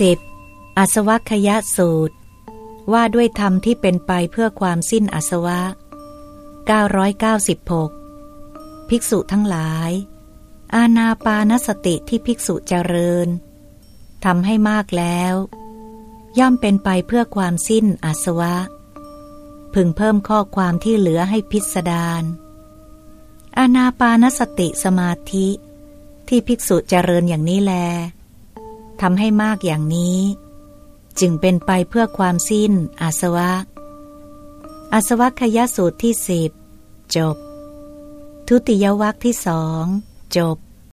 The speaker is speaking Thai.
สิบอาสวัคยสูตร ว่าด้วยธรรมที่เป็นไปเพื่อความสิ้นอาสวะ 996 ภิกษุทั้งหลาย อาณาปานสติที่ภิกษุเจริญทำให้มากแล้ว ย่อมเป็นไปเพื่อความสิ้นอาสวะ พึงเพิ่มข้อความที่เหลือให้พิสดารอาณาปานสติสมาธิ ที่ภิกษุเจริญอย่างนี้แล ทำให้มากอย่างนี้ จึงเป็นไปเพื่อความสิ้นอาสวะ อาสวะขยสูตรที่สิบจบ ทุติยวัคที่สองจบ